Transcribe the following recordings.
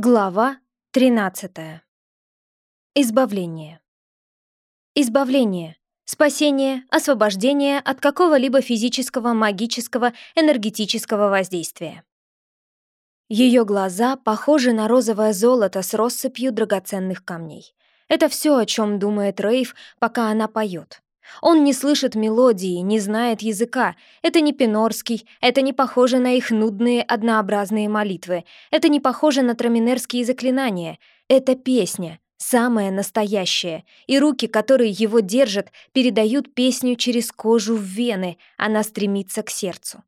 Глава 13. Избавление. Избавление. Спасение, освобождение от какого-либо физического, магического, энергетического воздействия. Ее глаза похожи на розовое золото с россыпью драгоценных камней. Это все, о чем думает Рейв, пока она поет. Он не слышит мелодии, не знает языка. Это не пинорский, это не похоже на их нудные однообразные молитвы, это не похоже на траминерские заклинания. Это песня, самая настоящая, и руки, которые его держат, передают песню через кожу в вены, она стремится к сердцу.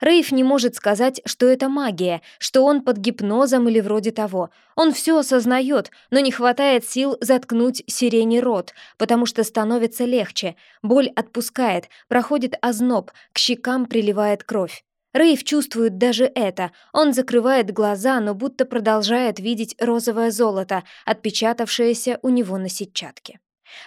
Рейв не может сказать, что это магия, что он под гипнозом или вроде того. Он все осознает, но не хватает сил заткнуть сирене рот, потому что становится легче. Боль отпускает, проходит озноб, к щекам приливает кровь. Рейв чувствует даже это. Он закрывает глаза, но будто продолжает видеть розовое золото, отпечатавшееся у него на сетчатке.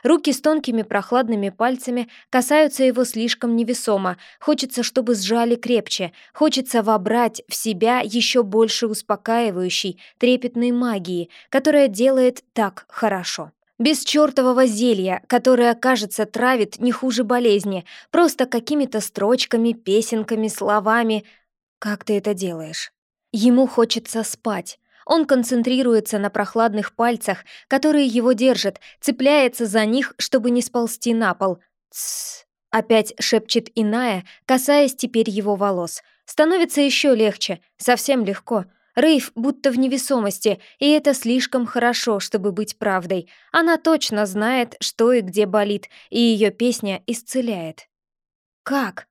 Руки с тонкими прохладными пальцами касаются его слишком невесомо, хочется, чтобы сжали крепче, хочется вобрать в себя еще больше успокаивающей, трепетной магии, которая делает так хорошо. Без чертового зелья, которое, кажется, травит не хуже болезни, просто какими-то строчками, песенками, словами. Как ты это делаешь? Ему хочется спать, он концентрируется на прохладных пальцах, которые его держат, цепляется за них, чтобы не сползти на пол. «Тссс», — опять шепчет иная, касаясь теперь его волос. Становится еще легче, совсем легко. Рейв будто в невесомости, и это слишком хорошо, чтобы быть правдой. Она точно знает, что и где болит, и ее песня исцеляет. «Как?»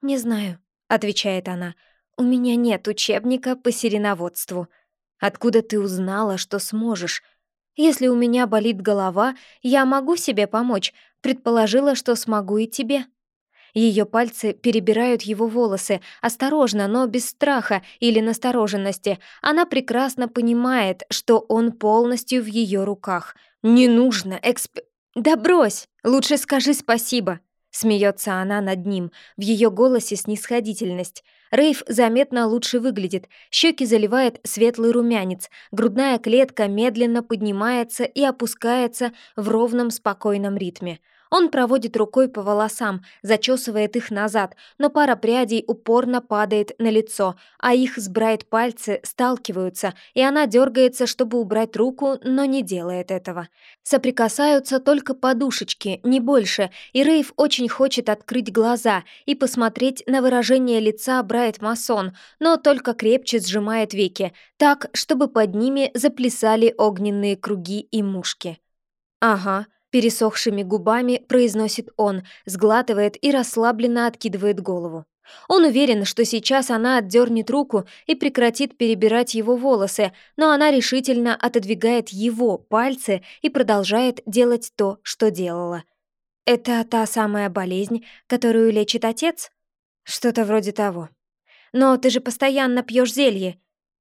«Не знаю», — отвечает она. «У меня нет учебника по сиреноводству». Откуда ты узнала, что сможешь? Если у меня болит голова, я могу себе помочь. Предположила, что смогу и тебе». Ее пальцы перебирают его волосы, осторожно, но без страха или настороженности. Она прекрасно понимает, что он полностью в ее руках. «Не нужно эксп...» «Да брось! Лучше скажи спасибо!» Смеется она над ним, в ее голосе снисходительность. Рейв заметно лучше выглядит, щеки заливает светлый румянец, грудная клетка медленно поднимается и опускается в ровном спокойном ритме. Он проводит рукой по волосам, зачесывает их назад, но пара прядей упорно падает на лицо, а их сбрает пальцы сталкиваются, и она дергается, чтобы убрать руку, но не делает этого. Соприкасаются только подушечки, не больше, и Рейв очень хочет открыть глаза и посмотреть на выражение лица Брайт Масон, но только крепче сжимает веки, так, чтобы под ними заплясали огненные круги и мушки. «Ага», Пересохшими губами произносит он, сглатывает и расслабленно откидывает голову. Он уверен, что сейчас она отдернет руку и прекратит перебирать его волосы, но она решительно отодвигает его пальцы и продолжает делать то, что делала. «Это та самая болезнь, которую лечит отец?» «Что-то вроде того». «Но ты же постоянно пьешь зелье».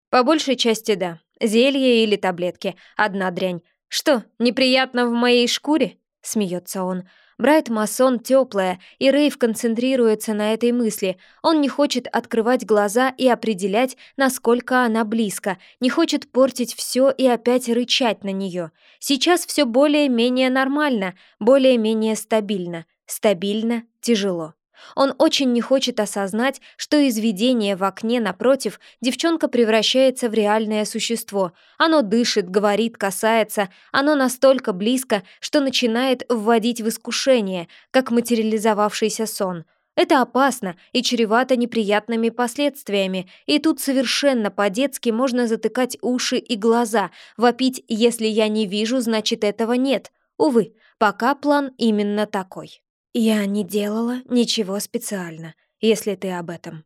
«По большей части да. Зелье или таблетки. Одна дрянь. «Что, неприятно в моей шкуре?» — смеется он. Брайт масон теплая, и Рейв концентрируется на этой мысли. Он не хочет открывать глаза и определять, насколько она близко, не хочет портить все и опять рычать на нее. Сейчас все более-менее нормально, более-менее стабильно. Стабильно, тяжело. Он очень не хочет осознать, что из видения в окне напротив девчонка превращается в реальное существо. Оно дышит, говорит, касается, оно настолько близко, что начинает вводить в искушение, как материализовавшийся сон. Это опасно и чревато неприятными последствиями, и тут совершенно по-детски можно затыкать уши и глаза, вопить «если я не вижу, значит этого нет». Увы, пока план именно такой. «Я не делала ничего специально, если ты об этом».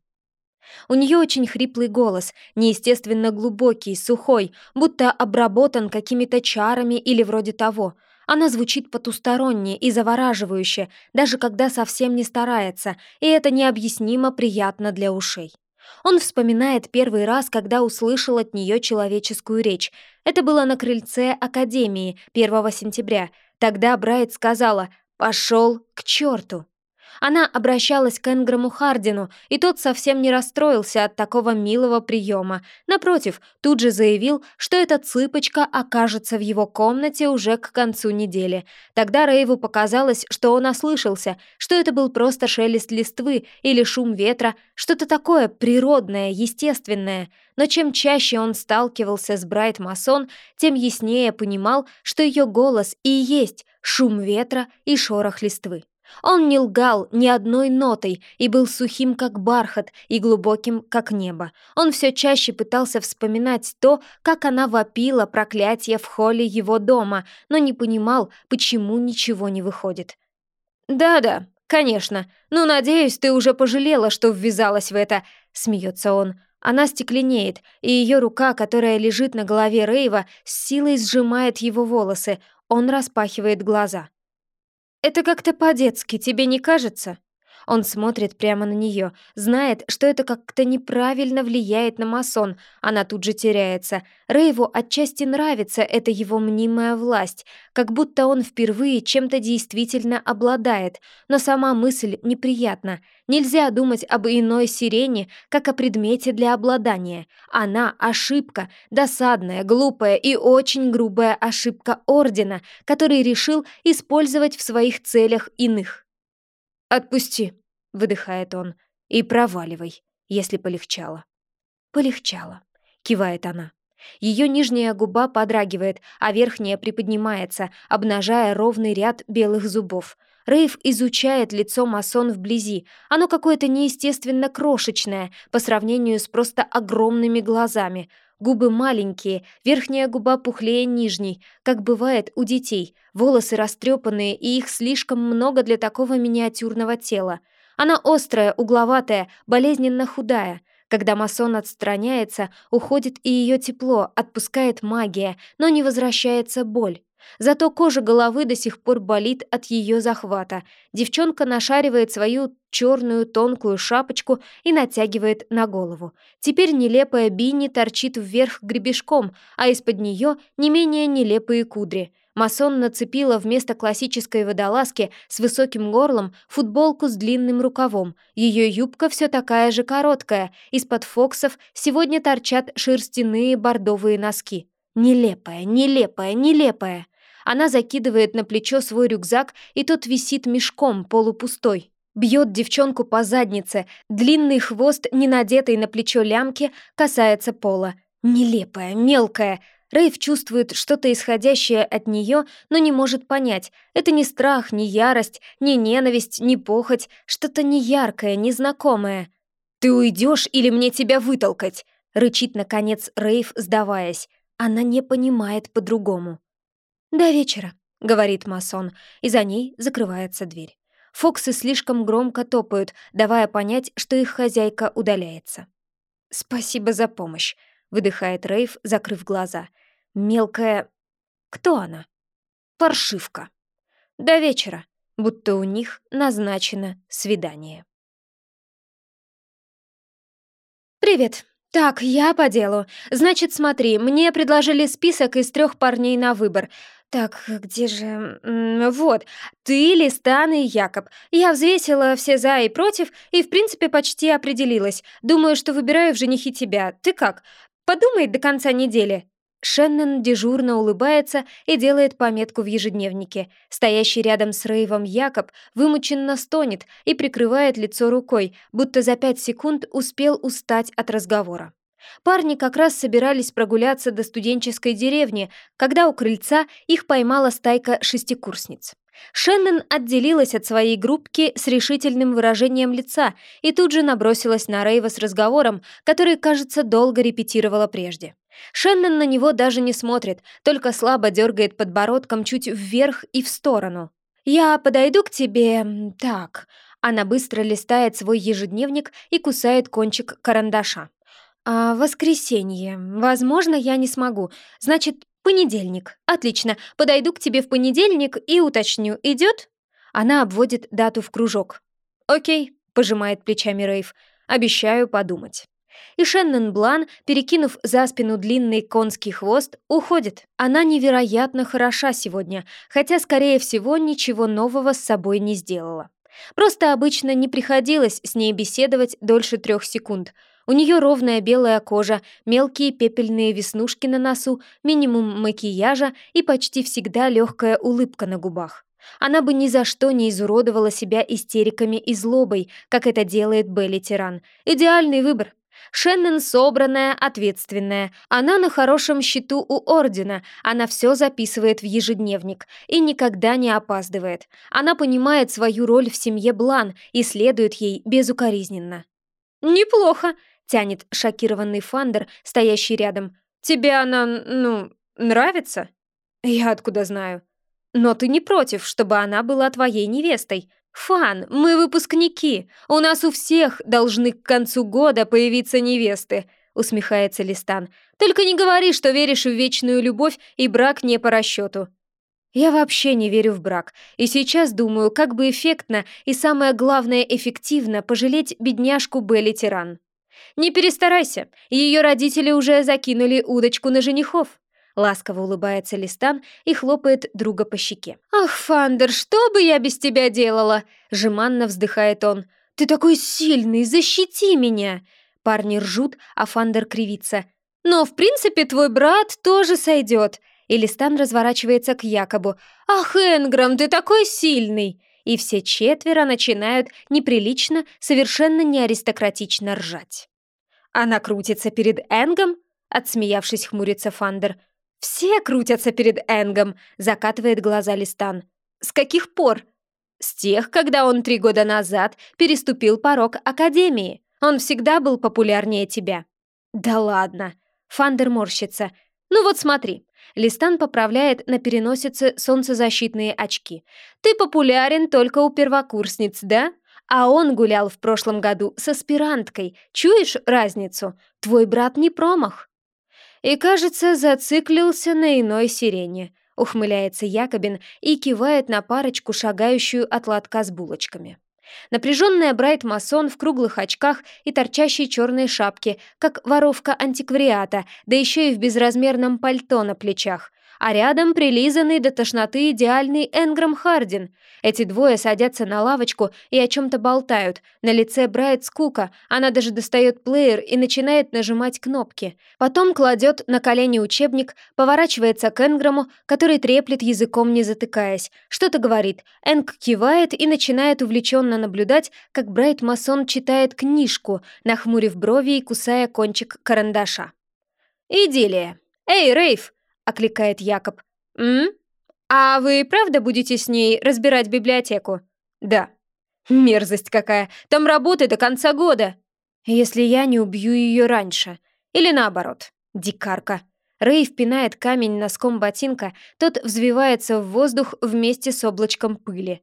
У нее очень хриплый голос, неестественно глубокий, сухой, будто обработан какими-то чарами или вроде того. Она звучит потусторонне и завораживающе, даже когда совсем не старается, и это необъяснимо приятно для ушей. Он вспоминает первый раз, когда услышал от нее человеческую речь. Это было на крыльце Академии 1 сентября. Тогда Брайт сказала «Пошел к черту!» Она обращалась к Энграму Хардину, и тот совсем не расстроился от такого милого приема. Напротив, тут же заявил, что эта цыпочка окажется в его комнате уже к концу недели. Тогда Рейву показалось, что он ослышался, что это был просто шелест листвы или шум ветра, что-то такое природное, естественное. Но чем чаще он сталкивался с Брайт Масон, тем яснее понимал, что ее голос и есть шум ветра и шорох листвы. Он не лгал ни одной нотой и был сухим, как бархат, и глубоким, как небо. Он все чаще пытался вспоминать то, как она вопила проклятие в холле его дома, но не понимал, почему ничего не выходит. «Да-да, конечно. Ну, надеюсь, ты уже пожалела, что ввязалась в это», — смеется он. Она стекленеет, и ее рука, которая лежит на голове Рейва, с силой сжимает его волосы. Он распахивает глаза. Это как-то по-детски, тебе не кажется? Он смотрит прямо на нее, знает, что это как-то неправильно влияет на масон. Она тут же теряется. Рейву отчасти нравится эта его мнимая власть, как будто он впервые чем-то действительно обладает. Но сама мысль неприятна. Нельзя думать об иной сирене, как о предмете для обладания. Она — ошибка, досадная, глупая и очень грубая ошибка Ордена, который решил использовать в своих целях иных. «Отпусти», — выдыхает он, — «и проваливай, если полегчало». «Полегчало», — кивает она. Ее нижняя губа подрагивает, а верхняя приподнимается, обнажая ровный ряд белых зубов. Рейв изучает лицо масон вблизи. Оно какое-то неестественно крошечное по сравнению с просто огромными глазами — Губы маленькие, верхняя губа пухлее нижней, как бывает у детей, волосы растрепанные, и их слишком много для такого миниатюрного тела. Она острая, угловатая, болезненно худая. Когда масон отстраняется, уходит и ее тепло, отпускает магия, но не возвращается боль. Зато кожа головы до сих пор болит от ее захвата. Девчонка нашаривает свою черную тонкую шапочку и натягивает на голову. Теперь нелепая Бинни торчит вверх гребешком, а из-под нее не менее нелепые кудри. Масон нацепила вместо классической водолазки с высоким горлом футболку с длинным рукавом. Ее юбка все такая же короткая. Из-под фоксов сегодня торчат шерстяные бордовые носки. Нелепая, нелепая, нелепая. Она закидывает на плечо свой рюкзак, и тот висит мешком, полупустой. Бьет девчонку по заднице, длинный хвост, не надетый на плечо лямки, касается пола. Нелепая, мелкая. Рейв чувствует что-то исходящее от нее, но не может понять. Это не страх, не ярость, не ненависть, не похоть. Что-то неяркое, незнакомое. «Ты уйдешь или мне тебя вытолкать?» — рычит, наконец, Рейв, сдаваясь. Она не понимает по-другому. «До вечера», — говорит масон, и за ней закрывается дверь. Фоксы слишком громко топают, давая понять, что их хозяйка удаляется. «Спасибо за помощь», — выдыхает Рейв, закрыв глаза. «Мелкая... Кто она?» «Паршивка». «До вечера», будто у них назначено свидание. «Привет», «Так, я по делу. Значит, смотри, мне предложили список из трех парней на выбор. Так, где же... Вот, ты, Листан и Якоб. Я взвесила все «за» и «против» и, в принципе, почти определилась. Думаю, что выбираю в женихи тебя. Ты как? Подумай до конца недели». Шеннон дежурно улыбается и делает пометку в ежедневнике. Стоящий рядом с Рейвом Якоб вымученно стонет и прикрывает лицо рукой, будто за пять секунд успел устать от разговора. Парни как раз собирались прогуляться до студенческой деревни, когда у крыльца их поймала стайка шестикурсниц. Шеннон отделилась от своей группки с решительным выражением лица и тут же набросилась на Рейва с разговором, который, кажется, долго репетировала прежде. Шеннон на него даже не смотрит, только слабо дергает подбородком чуть вверх и в сторону. «Я подойду к тебе... так...» Она быстро листает свой ежедневник и кусает кончик карандаша. «А воскресенье. Возможно, я не смогу. Значит, понедельник. Отлично. Подойду к тебе в понедельник и уточню. Идет?» Она обводит дату в кружок. «Окей», — пожимает плечами Рейв. «Обещаю подумать». И Шеннон Блан, перекинув за спину длинный конский хвост, уходит. Она невероятно хороша сегодня, хотя, скорее всего, ничего нового с собой не сделала. Просто обычно не приходилось с ней беседовать дольше трех секунд. У нее ровная белая кожа, мелкие пепельные веснушки на носу, минимум макияжа и почти всегда легкая улыбка на губах. Она бы ни за что не изуродовала себя истериками и злобой, как это делает Белли Тиран. Идеальный выбор. Шеннон собранная, ответственная. Она на хорошем счету у Ордена, она все записывает в ежедневник и никогда не опаздывает. Она понимает свою роль в семье Блан и следует ей безукоризненно. «Неплохо», — тянет шокированный Фандер, стоящий рядом. «Тебе она, ну, нравится?» «Я откуда знаю?» «Но ты не против, чтобы она была твоей невестой?» «Фан, мы выпускники. У нас у всех должны к концу года появиться невесты», — усмехается Листан. «Только не говори, что веришь в вечную любовь и брак не по расчету». Я вообще не верю в брак, и сейчас думаю, как бы эффектно и, самое главное, эффективно пожалеть бедняжку Белли Тиран. Не перестарайся, ее родители уже закинули удочку на женихов. Ласково улыбается Листан и хлопает друга по щеке. «Ах, Фандер, что бы я без тебя делала?» Жеманно вздыхает он. «Ты такой сильный, защити меня!» Парни ржут, а Фандер кривится. «Но, в принципе, твой брат тоже сойдет!» И Листан разворачивается к Якобу. «Ах, Энграм, ты такой сильный!» И все четверо начинают неприлично, совершенно неаристократично ржать. «Она крутится перед Энгом?» Отсмеявшись, хмурится Фандер. «Все крутятся перед Энгом», — закатывает глаза Листан. «С каких пор?» «С тех, когда он три года назад переступил порог Академии. Он всегда был популярнее тебя». «Да ладно!» — Фандер морщится. «Ну вот смотри». Листан поправляет на переносице солнцезащитные очки. «Ты популярен только у первокурсниц, да? А он гулял в прошлом году с аспиранткой. Чуешь разницу? Твой брат не промах» и, кажется, зациклился на иной сирене. Ухмыляется Якобин и кивает на парочку, шагающую от лотка с булочками. Напряженная Брайт-масон в круглых очках и торчащей черной шапке, как воровка антиквариата, да еще и в безразмерном пальто на плечах а рядом прилизанный до тошноты идеальный Энграм Хардин. Эти двое садятся на лавочку и о чем-то болтают. На лице Брайт скука, она даже достает плеер и начинает нажимать кнопки. Потом кладет на колени учебник, поворачивается к Энграму, который треплет языком, не затыкаясь. Что-то говорит. Энг кивает и начинает увлеченно наблюдать, как Брайт Масон читает книжку, нахмурив брови и кусая кончик карандаша. «Идиллия. Эй, Рейв, окликает Якоб. «М? А вы правда будете с ней разбирать библиотеку?» «Да». «Мерзость какая! Там работы до конца года!» «Если я не убью ее раньше. Или наоборот. Дикарка». Рэй впинает камень носком ботинка, тот взвивается в воздух вместе с облачком пыли.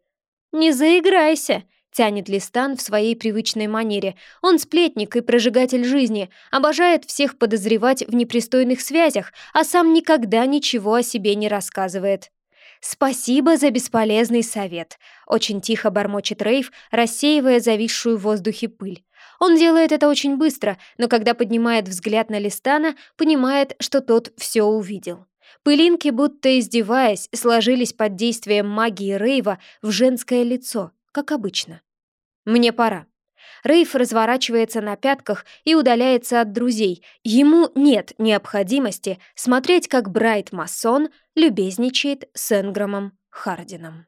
«Не заиграйся!» Тянет Листан в своей привычной манере. Он сплетник и прожигатель жизни, обожает всех подозревать в непристойных связях, а сам никогда ничего о себе не рассказывает. «Спасибо за бесполезный совет», — очень тихо бормочет Рейв, рассеивая зависшую в воздухе пыль. Он делает это очень быстро, но когда поднимает взгляд на Листана, понимает, что тот все увидел. Пылинки, будто издеваясь, сложились под действием магии Рейва в женское лицо, как обычно. «Мне пора». Рейф разворачивается на пятках и удаляется от друзей. Ему нет необходимости смотреть, как Брайт Масон любезничает с Энграмом Хардином.